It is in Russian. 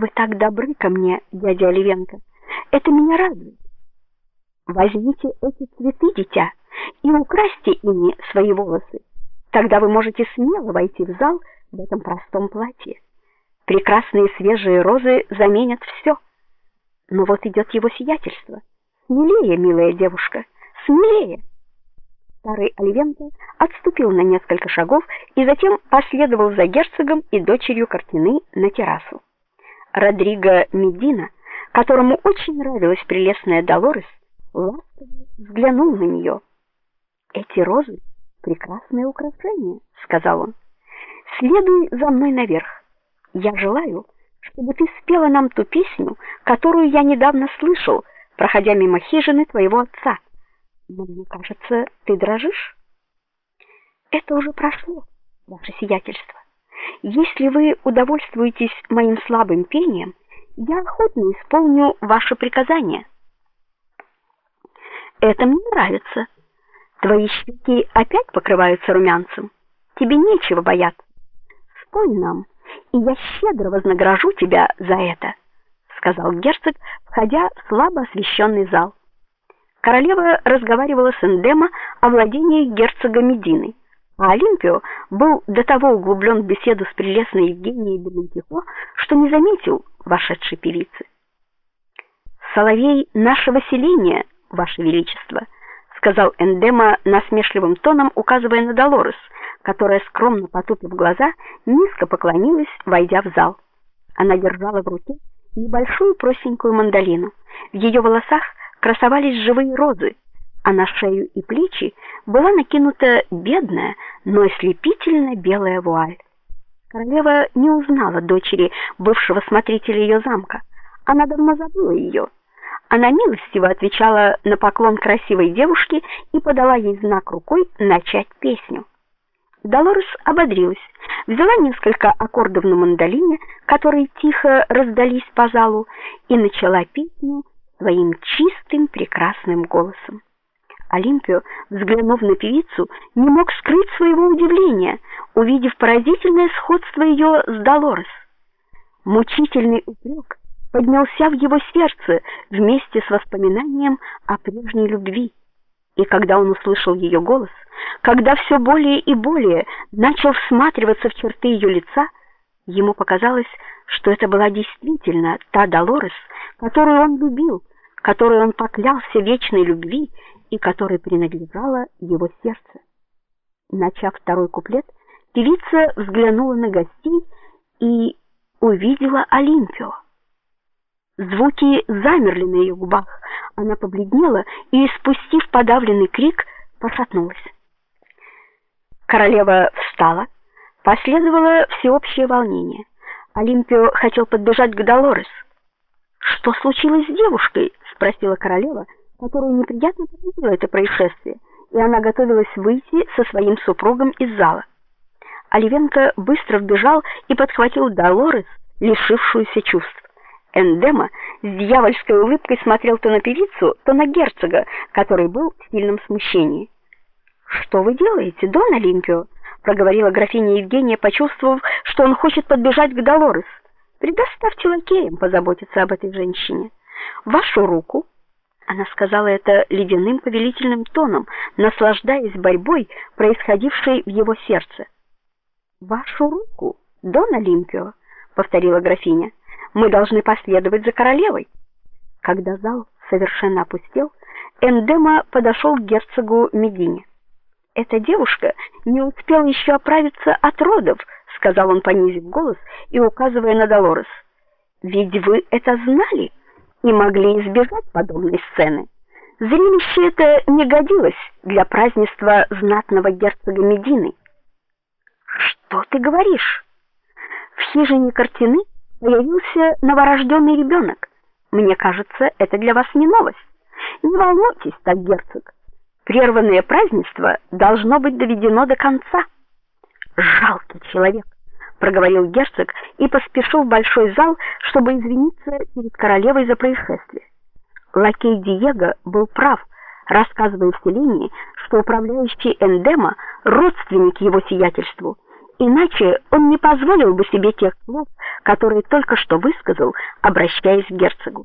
Вы так добры ко мне, дядя Оливенко. Это меня радует. Возьмите эти цветы, дитя, и украсьте ими свои волосы. Тогда вы можете смело войти в зал в этом простом платье. Прекрасные свежие розы заменят все. Но вот идет его сиятельство. Смелее, милая девушка, смелее. Старый Оливенко отступил на несколько шагов и затем последовал за герцогом и дочерью Картины на террасу. Родриго Медина, которому очень нравилась прелестная Долорес, взглянул на нее. Эти розы прекрасное украшение, сказал он. Следуй за мной наверх. Я желаю, чтобы ты спела нам ту песню, которую я недавно слышал, проходя мимо хижины твоего отца. Но мне кажется, ты дрожишь. Это уже прошло, ваше сиятельство. Если вы удовольствуетесь моим слабым пением, я охотно исполню ваше приказание. Это мне нравится. Твои щеки опять покрываются румянцем. Тебе нечего бояться. Спой нам, и я щедро вознагражу тебя за это, сказал герцог, входя в слабо освещенный зал. Королева разговаривала с Эндема о владениях герцога Медины, а Олимпио был до того углублен в беседу с прелестной Евгенией Дементихо, что не заметил вошедшей певицы. Соловей нашего селения, ваше величество, сказал Эндема насмешливым тоном, указывая на Долорес, которая скромно потупив глаза, низко поклонилась, войдя в зал. Она держала в руке небольшую простенькую мандолину. В ее волосах красовались живые розы, а на шею и плечи была накинута бедная, но ослепительно белая вуаль. Королева не узнала дочери бывшего смотрителя ее замка. Она давно забыла ее. Она милостиво отвечала на поклон красивой девушки и подала ей знак рукой начать песню. Долорес ободрилась, взяла несколько аккордов на мандолине, которые тихо раздались по залу, и начала песню своим чистым прекрасным голосом. Олимпио, взглянув на певицу, не мог скрыть своего удивления, увидев поразительное сходство ее с Долорес. Мучительный упрек поднялся в его сердце вместе с воспоминанием о прежней любви. И когда он услышал ее голос, когда все более и более начал всматриваться в черты ее лица, ему показалось, что это была действительно та Долорес, которую он любил, которой он поклялся вечной любви и которой принадлежало его сердце. Начав второй куплет, певица взглянула на гостей и увидела Олимпио. Звуки замерли на ее губах. Она побледнела и, испустив подавленный крик, пошатнулась. Королева встала, последовало всеобщее волнение. Олимпио хотел подбежать к Долорес. Что случилось с девушкой? спросила королева, которую неприятно поразило это происшествие, и она готовилась выйти со своим супругом из зала. Оливенко быстро вбежал и подхватил Долорес, лишившуюся чувств. Эндема с дьявольской улыбкой смотрел то на певицу, то на герцога, который был в сильном смущении. "Что вы делаете, Дон Олимпио?" проговорила графиня Евгения, почувствовав, что он хочет подбежать к Долорес. "Предоставьте лакеям позаботиться об этой женщине. Вашу руку она сказала это ледяным повелительным тоном, наслаждаясь борьбой, происходившей в его сердце. Вашу руку, Дон Олимпио, повторила графиня. Мы должны последовать за королевой. Когда зал совершенно опустел, Эндема подошел к герцогу Медине. Эта девушка не успела еще оправиться от родов, сказал он, понизив голос и указывая на Долорес. Ведь вы это знали? И могли избежать подобной сцены. Зрелище это не годилось для празднества знатного герцога Медины. Что ты говоришь? В хижине картины появился новорожденный ребенок. Мне кажется, это для вас не новость. Не волнуйтесь, так герцог. Прерванное празднество должно быть доведено до конца. Жалкий человек проговорил герцог и поспешил в большой зал, чтобы извиниться перед королевой за происшествие. Лакей Диего был прав, рассказывая в селении, что управляющий Эндема родственник его сиятельству, Иначе он не позволил бы себе тех слов, которые только что высказал, обращаясь к герцогу.